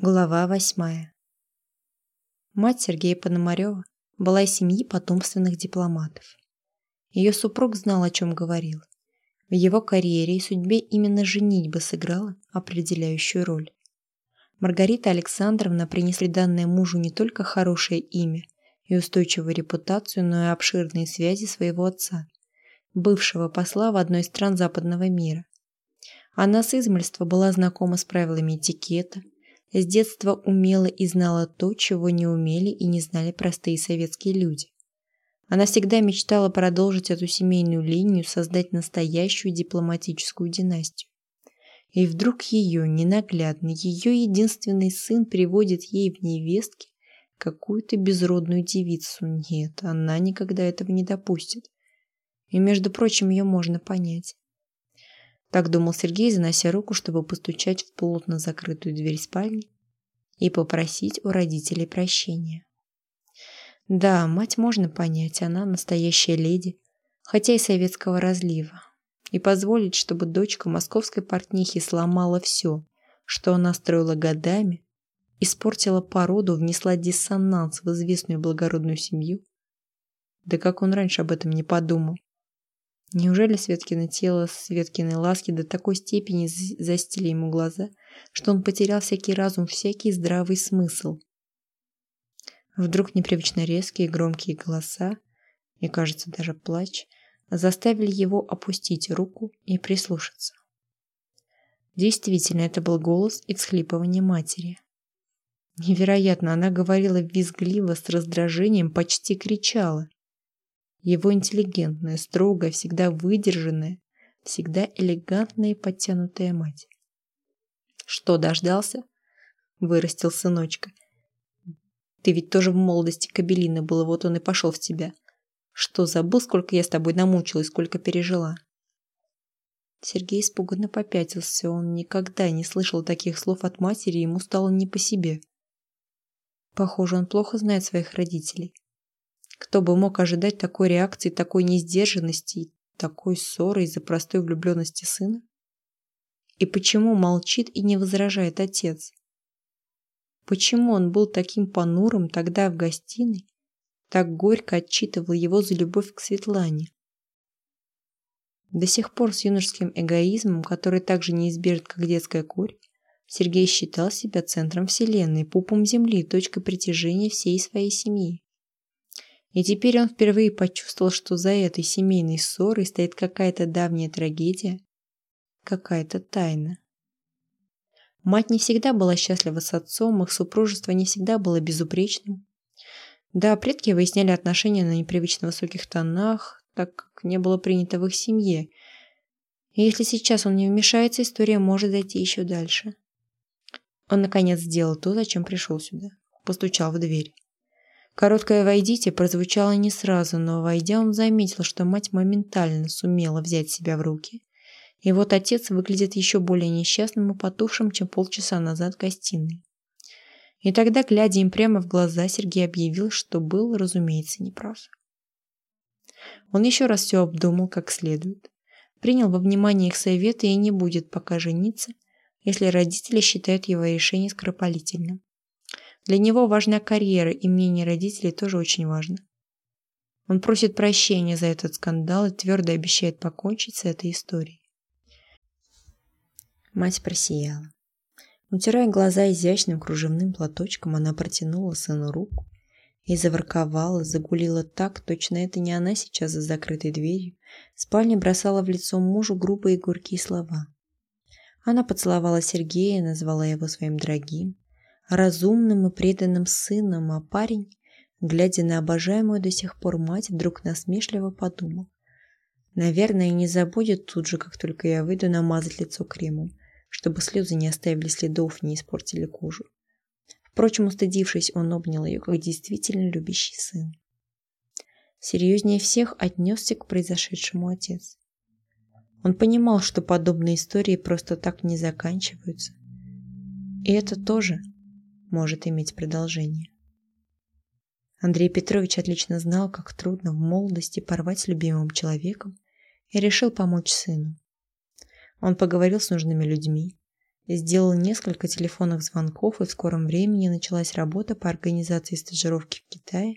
Глава восьмая. Мать Сергея Пономарева была из семьи потомственных дипломатов. Ее супруг знал, о чем говорил. В его карьере и судьбе именно женитьба сыграла определяющую роль. Маргарита Александровна принесли данное мужу не только хорошее имя и устойчивую репутацию, но и обширные связи своего отца, бывшего посла в одной из стран западного мира. Она с измольства была знакома с правилами этикета, с детства умела и знала то, чего не умели и не знали простые советские люди. Она всегда мечтала продолжить эту семейную линию, создать настоящую дипломатическую династию. И вдруг ее, ненаглядный, ее единственный сын приводит ей в невестки какую-то безродную девицу. Нет, она никогда этого не допустит. И, между прочим, ее можно понять. Так думал Сергей, занося руку, чтобы постучать в плотно закрытую дверь спальни и попросить у родителей прощения. Да, мать можно понять, она настоящая леди, хотя и советского разлива. И позволить, чтобы дочка московской портнихи сломала все, что она строила годами, испортила породу, внесла диссонанс в известную благородную семью. Да как он раньше об этом не подумал? Неужели Светкино тело, Светкины ласки до такой степени застили ему глаза, что он потерял всякий разум, всякий здравый смысл? Вдруг непривычно резкие громкие голоса, и, кажется, даже плач, заставили его опустить руку и прислушаться. Действительно, это был голос и всхлипывание матери. Невероятно, она говорила визгливо, с раздражением, почти кричала. Его интеллигентная, строгая, всегда выдержанная, всегда элегантная и подтянутая мать. Что, дождался? Вырастил сыночка. Ты ведь тоже в молодости кабелина был, вот он и пошел в тебя. Что, забыл, сколько я с тобой намучилась, сколько пережила? Сергей испуганно попятился. Он никогда не слышал таких слов от матери, ему стало не по себе. Похоже, он плохо знает своих родителей. Кто бы мог ожидать такой реакции, такой несдержанности и такой ссоры из-за простой влюбленности сына? И почему молчит и не возражает отец? Почему он был таким понурым тогда в гостиной, так горько отчитывал его за любовь к Светлане? До сих пор с юношеским эгоизмом, который так же неизбежен, как детская корь, Сергей считал себя центром вселенной, пупом земли, точкой притяжения всей своей семьи. И теперь он впервые почувствовал, что за этой семейной ссорой стоит какая-то давняя трагедия, какая-то тайна. Мать не всегда была счастлива с отцом, их супружество не всегда было безупречным. Да, предки выясняли отношения на непривычно высоких тонах, так как не было принято в их семье. И если сейчас он не вмешается, история может зайти еще дальше. Он, наконец, сделал то, зачем пришел сюда. Постучал в дверь. Короткое «войдите» прозвучало не сразу, но, войдя, он заметил, что мать моментально сумела взять себя в руки. И вот отец выглядит еще более несчастным и потухшим, чем полчаса назад в гостиной. И тогда, глядя им прямо в глаза, Сергей объявил, что был, разумеется, неправ. Он еще раз все обдумал как следует. Принял во внимание их советы и не будет пока жениться, если родители считают его решение скоропалительным. Для него важна карьера, и мнение родителей тоже очень важно. Он просит прощения за этот скандал и твердо обещает покончить с этой историей. Мать просияла. Утирая глаза изящным кружевным платочком, она протянула сыну руку и заворковала, загулила так, точно это не она сейчас за закрытой дверью. В спальне бросала в лицо мужу грубые горькие слова. Она поцеловала Сергея, назвала его своим дорогим, разумным и преданным сыном, а парень, глядя на обожаемую до сих пор мать, вдруг насмешливо подумал. Наверное, не забудет тут же, как только я выйду, намазать лицо кремом, чтобы слезы не оставили следов, не испортили кожу. Впрочем, устыдившись, он обнял ее, как действительно любящий сын. Серьезнее всех отнесся к произошедшему отец. Он понимал, что подобные истории просто так не заканчиваются. И это тоже может иметь продолжение. Андрей Петрович отлично знал, как трудно в молодости порвать с любимым человеком и решил помочь сыну. Он поговорил с нужными людьми, сделал несколько телефонных звонков, и в скором времени началась работа по организации стажировки в Китае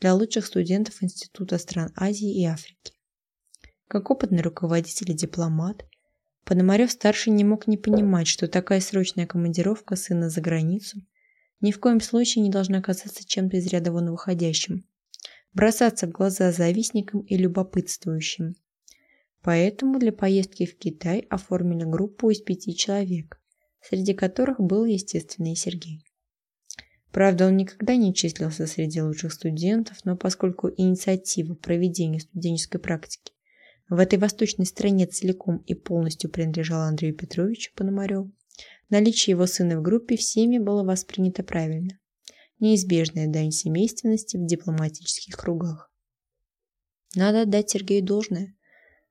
для лучших студентов Института стран Азии и Африки. Как опытный руководитель и дипломат, Пономарев-старший не мог не понимать, что такая срочная командировка сына за границу ни в коем случае не должна казаться чем-то из ряда вон выходящим, бросаться в глаза завистникам и любопытствующим. Поэтому для поездки в Китай оформили группу из пяти человек, среди которых был, естественно, и Сергей. Правда, он никогда не числился среди лучших студентов, но поскольку инициатива проведения студенческой практики в этой восточной стране целиком и полностью принадлежала Андрею Петровичу Пономареву, наличие его сына в группе всеми было воспринято правильно. Неизбежная дань семейственности в дипломатических кругах. Надо отдать Сергею должное.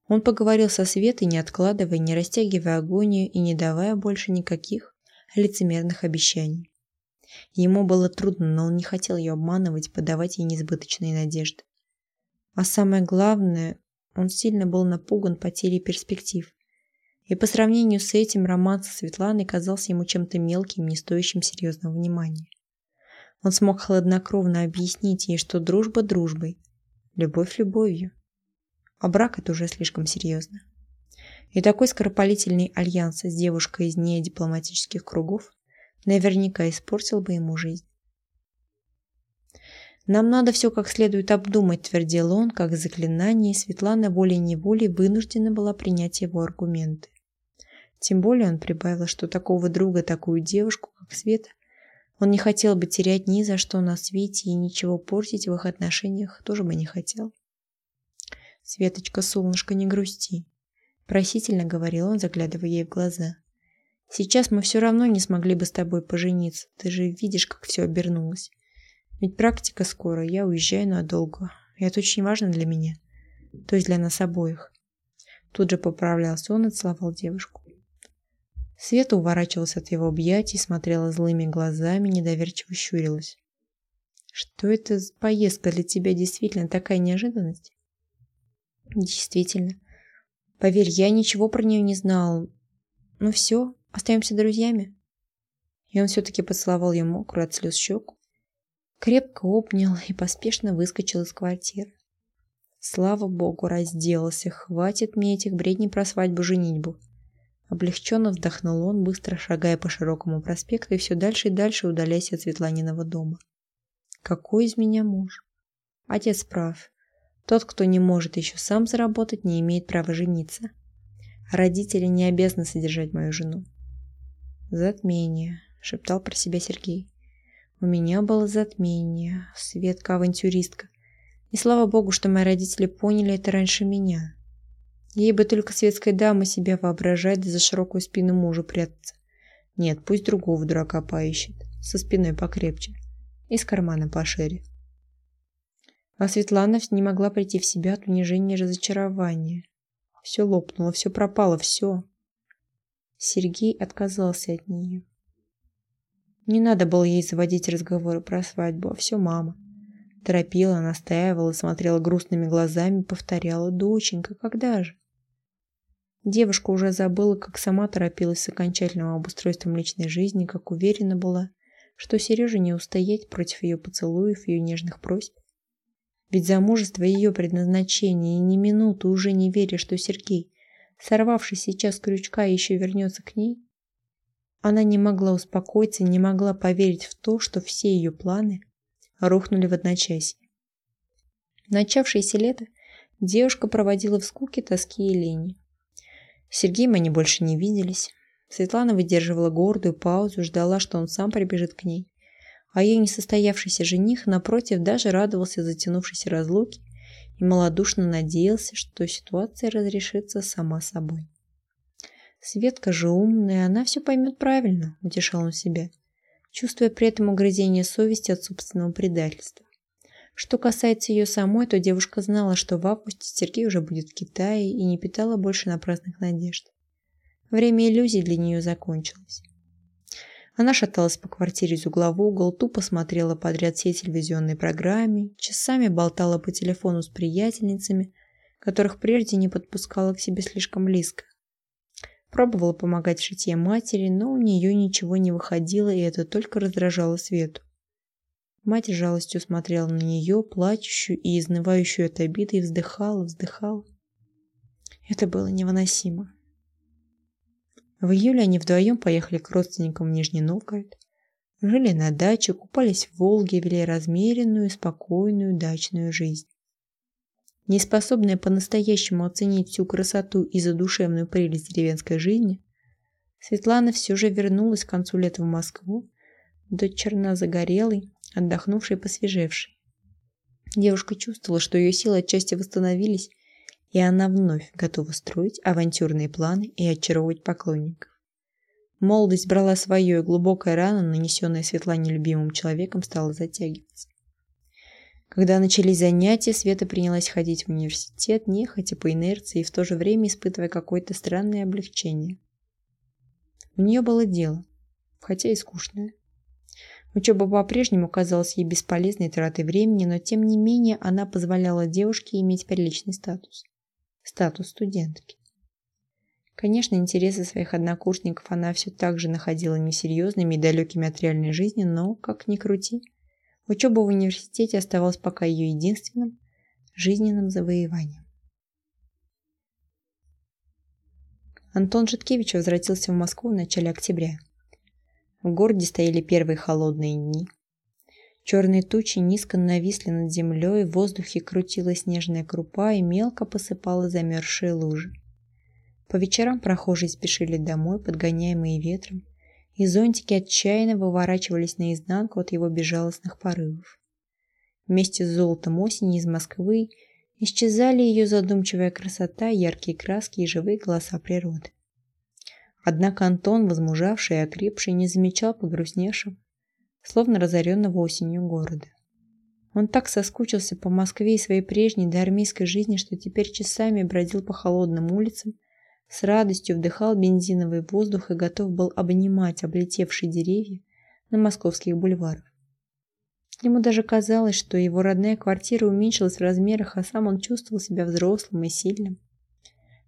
Он поговорил со Светой, не откладывая, не растягивая агонию и не давая больше никаких лицемерных обещаний. Ему было трудно, но он не хотел ее обманывать, подавать ей несбыточные надежды. А самое главное, он сильно был напуган потерей перспектив. И по сравнению с этим роман со Светланой казался ему чем-то мелким, не стоящим серьезного внимания. Он смог хладнокровно объяснить ей, что дружба дружбой, любовь любовью, а брак это уже слишком серьезно. И такой скоропалительный альянс с девушкой из недипломатических кругов наверняка испортил бы ему жизнь. «Нам надо все как следует обдумать», – твердил он, как заклинание, и Светлана волей-неволей вынуждена была принять его аргументы. Тем более он прибавил, что такого друга, такую девушку, как Света, он не хотел бы терять ни за что на свете и ничего портить в их отношениях тоже бы не хотел. «Светочка, солнышко, не грусти», – просительно говорил он, заглядывая ей в глаза. Сейчас мы все равно не смогли бы с тобой пожениться. Ты же видишь, как все обернулось. Ведь практика скоро, я уезжаю надолго. И это очень важно для меня. То есть для нас обоих. Тут же поправлялся он и целовал девушку. Света уворачивалась от его объятий, смотрела злыми глазами, недоверчиво щурилась. Что это за поездка для тебя действительно такая неожиданность? Действительно. Поверь, я ничего про нее не знал. Ну все, Остаемся друзьями?» И он все-таки поцеловал ее мокрую от слез щеку, крепко обнял и поспешно выскочил из квартиры. Слава богу, разделался, хватит мне этих бредней про свадьбу-женитьбу. Облегченно вздохнул он, быстро шагая по широкому проспекту и все дальше и дальше удаляясь от Светланиного дома. Какой из меня муж? Отец прав. Тот, кто не может еще сам заработать, не имеет права жениться. Родители не обязаны содержать мою жену. «Затмение», — шептал про себя Сергей. «У меня было затмение, Светка-авантюристка. И слава богу, что мои родители поняли это раньше меня. Ей бы только светской дамы себя воображать да за широкую спину мужа прятаться. Нет, пусть другого дурака поищет, со спиной покрепче, из кармана пошире». А Светлана не могла прийти в себя от унижения и разочарования. Все лопнуло, все пропало, все. Сергей отказался от нее. Не надо было ей заводить разговоры про свадьбу, а все мама. Торопила, настаивала, смотрела грустными глазами, повторяла «Доченька, когда же?» Девушка уже забыла, как сама торопилась с окончательным обустройством личной жизни, как уверена была, что Сереже не устоять против ее поцелуев, ее нежных просьб. Ведь замужество ее предназначение, и ни минуты уже не веря, что Сергей сорвавшись сейчас крючка, еще вернется к ней? Она не могла успокоиться, не могла поверить в то, что все ее планы рухнули в одночасье. Начавшееся лето девушка проводила в скуке, тоске и лени. С Сергеем они больше не виделись. Светлана выдерживала гордую паузу, ждала, что он сам прибежит к ней. А ее несостоявшийся жених, напротив, даже радовался затянувшейся разлуке и малодушно надеялся, что ситуация разрешится сама собой. Светка же умная, она все поймет правильно, утешал он себя, чувствуя при этом угрызение совести от собственного предательства. Что касается ее самой, то девушка знала, что в августе Сергей уже будет в Китае и не питала больше напрасных надежд. Время иллюзий для нее закончилось. Она шаталась по квартире из угла в угол, тупо смотрела подряд все телевизионные программы, часами болтала по телефону с приятельницами, которых прежде не подпускала к себе слишком близко. Пробовала помогать в шитье матери, но у нее ничего не выходило, и это только раздражало Свету. Мать жалостью смотрела на нее, плачущую и изнывающую от обиды, и вздыхала, вздыхала. Это было невыносимо. В июле они вдвоем поехали к родственникам в Нижний Новгород. Жили на даче, купались в Волге, вели размеренную спокойную дачную жизнь. Неспособная по-настоящему оценить всю красоту и задушевную прелесть деревенской жизни, Светлана все же вернулась к концу лета в Москву, до черна загорелой, отдохнувшей и посвежевшей. Девушка чувствовала, что ее силы отчасти восстановились, и она вновь готова строить авантюрные планы и очаровывать поклонников. Молодость брала свое, и глубокая рана, нанесенная Светлане любимым человеком, стала затягиваться. Когда начались занятия, Света принялась ходить в университет, нехотя по инерции и в то же время испытывая какое-то странное облегчение. У нее было дело, хотя и скучное. Учеба по-прежнему казалась ей бесполезной тратой времени, но тем не менее она позволяла девушке иметь приличный статус статус студентки. Конечно, интересы своих однокурсников она все так же находила несерьезными и далекими от реальной жизни, но, как ни крути, учеба в университете оставалась пока ее единственным жизненным завоеванием. Антон Житкевич возвратился в Москву в начале октября. В городе стояли первые холодные дни. Черные тучи низко нависли над землей, в воздухе крутилась снежная крупа и мелко посыпала замерзшие лужи. По вечерам прохожие спешили домой, подгоняемые ветром, и зонтики отчаянно выворачивались наизнанку от его безжалостных порывов. Вместе с золотом осени из Москвы исчезали ее задумчивая красота, яркие краски и живые голоса природы. Однако Антон, возмужавший и окрепший, не замечал погрустневшего, словно разоренного осенью города. Он так соскучился по Москве и своей прежней доармейской жизни, что теперь часами бродил по холодным улицам, с радостью вдыхал бензиновый воздух и готов был обнимать облетевшие деревья на московских бульварах. Ему даже казалось, что его родная квартира уменьшилась в размерах, а сам он чувствовал себя взрослым и сильным.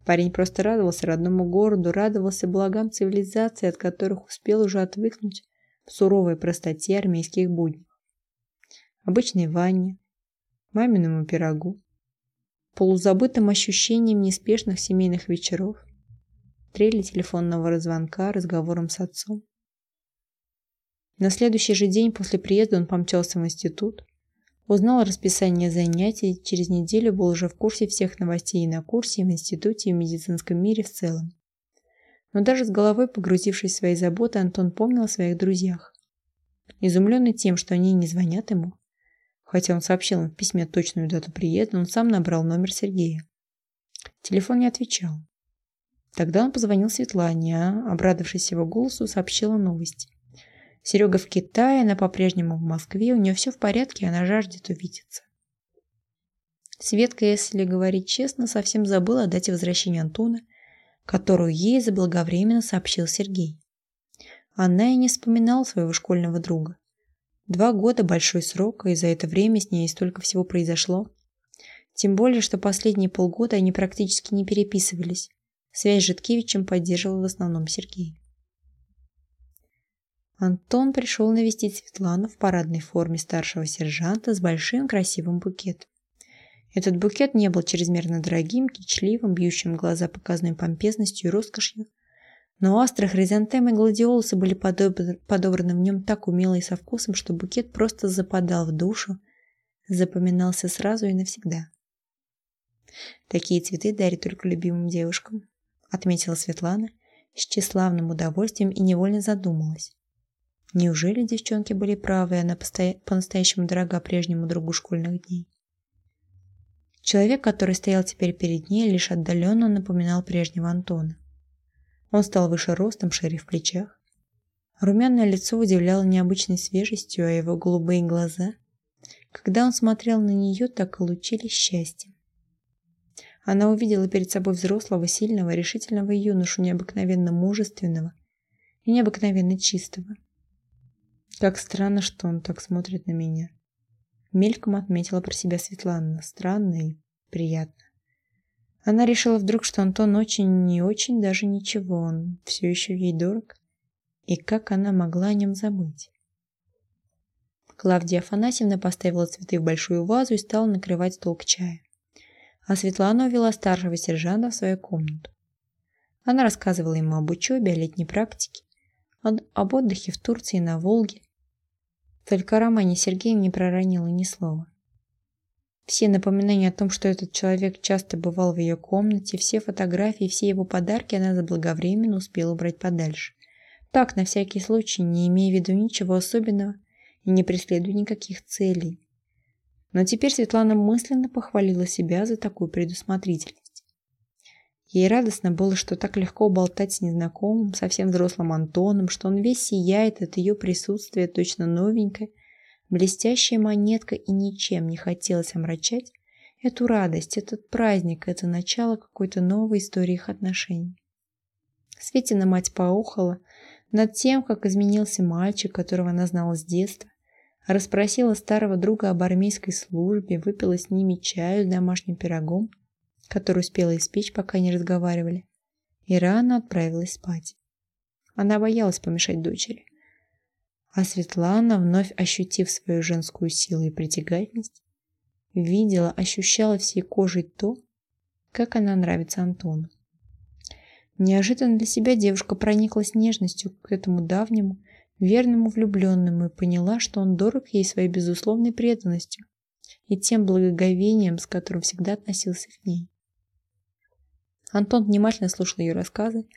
Парень просто радовался родному городу, радовался благам цивилизации, от которых успел уже отвыкнуть в суровой простоте армейских будней. Обычной ванне, маминому пирогу, полузабытым ощущением неспешных семейных вечеров, трели телефонного звонка, разговором с отцом. На следующий же день после приезда он помчался в институт, узнал расписание занятий, через неделю был уже в курсе всех новостей и на курсе, и в институте, и в медицинском мире в целом. Но даже с головой погрузившись в свои заботы, Антон помнил о своих друзьях. Изумленный тем, что они не звонят ему, хотя он сообщил им в письме точную дату приезда, он сам набрал номер Сергея. Телефон не отвечал. Тогда он позвонил Светлане, а, обрадовавшись его голосу, сообщила новость. Серега в Китае, она по-прежнему в Москве, у нее все в порядке, она жаждет увидеться. Светка, если говорить честно, совсем забыла о дате возвращения Антона которую ей заблаговременно сообщил Сергей. Она и не вспоминала своего школьного друга. Два года – большой срок, и за это время с ней столько всего произошло. Тем более, что последние полгода они практически не переписывались. Связь с Житкевичем поддерживал в основном Сергей. Антон пришел навестить Светлану в парадной форме старшего сержанта с большим красивым букетом. Этот букет не был чрезмерно дорогим, кичливым, бьющим глаза показной помпезностью и роскошью, но астры, хризантемы и гладиолусы были подобраны в нем так умело и со вкусом, что букет просто западал в душу, запоминался сразу и навсегда. «Такие цветы дарят только любимым девушкам», — отметила Светлана с тщеславным удовольствием и невольно задумалась. Неужели девчонки были правы, и она по-настоящему дорога прежнему другу школьных дней? Человек, который стоял теперь перед ней, лишь отдаленно напоминал прежнего Антона. Он стал выше ростом, шире в плечах. Румяное лицо удивляло необычной свежестью, а его голубые глаза, когда он смотрел на нее, так и лучились счастьем. Она увидела перед собой взрослого, сильного, решительного юношу, необыкновенно мужественного и необыкновенно чистого. Как странно, что он так смотрит на меня. Мельком отметила про себя Светлана. Странно и приятно. Она решила вдруг, что Антон очень не очень даже ничего, он все еще ей дорог. И как она могла о нем забыть? Клавдия Афанасьевна поставила цветы в большую вазу и стала накрывать стол к чаю. А Светлана увела старшего сержанта в свою комнату. Она рассказывала ему об учебе, о летней практике, об отдыхе в Турции на Волге. Только Романе Сергеевне не проронила ни слова. Все напоминания о том, что этот человек часто бывал в ее комнате, все фотографии, все его подарки она заблаговременно успела убрать подальше. Так, на всякий случай, не имея в виду ничего особенного и не преследуя никаких целей. Но теперь Светлана мысленно похвалила себя за такую предусмотрительность. Ей радостно было, что так легко болтать с незнакомым, совсем взрослым Антоном, что он весь сияет от ее присутствия, точно новенькая, Блестящая монетка и ничем не хотелось омрачать эту радость, этот праздник, это начало какой-то новой истории их отношений. Светина мать поухала над тем, как изменился мальчик, которого она знала с детства, расспросила старого друга об армейской службе, выпила с ними чаю с домашним пирогом, который успела испечь, пока не разговаривали, и рано отправилась спать. Она боялась помешать дочери. А Светлана, вновь ощутив свою женскую силу и притягательность, видела, ощущала всей кожей то, как она нравится Антону. Неожиданно для себя девушка прониклась нежностью к этому давнему, верному влюбленному и поняла, что он дорог ей своей безусловной преданностью и тем благоговением, с которым всегда относился к ней. Антон внимательно слушал ее рассказы,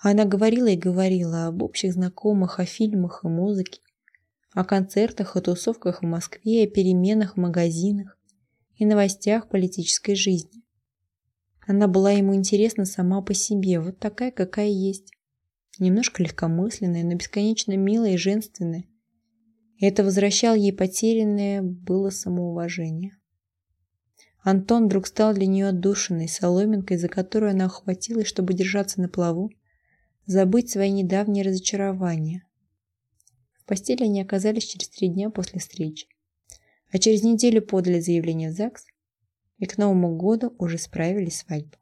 а она говорила и говорила об общих знакомых, о фильмах и музыке, о концертах и тусовках в Москве, о переменах в магазинах и новостях политической жизни. Она была ему интересна сама по себе, вот такая, какая есть. Немножко легкомысленная, но бесконечно милая и женственная. И это возвращало ей потерянное было самоуважение. Антон вдруг стал для нее отдушиной, соломинкой, за которую она охватилась, чтобы держаться на плаву, забыть свои недавние разочарования. В постели они оказались через три дня после встречи, а через неделю подали заявление в ЗАГС и к Новому году уже справили свадьбу.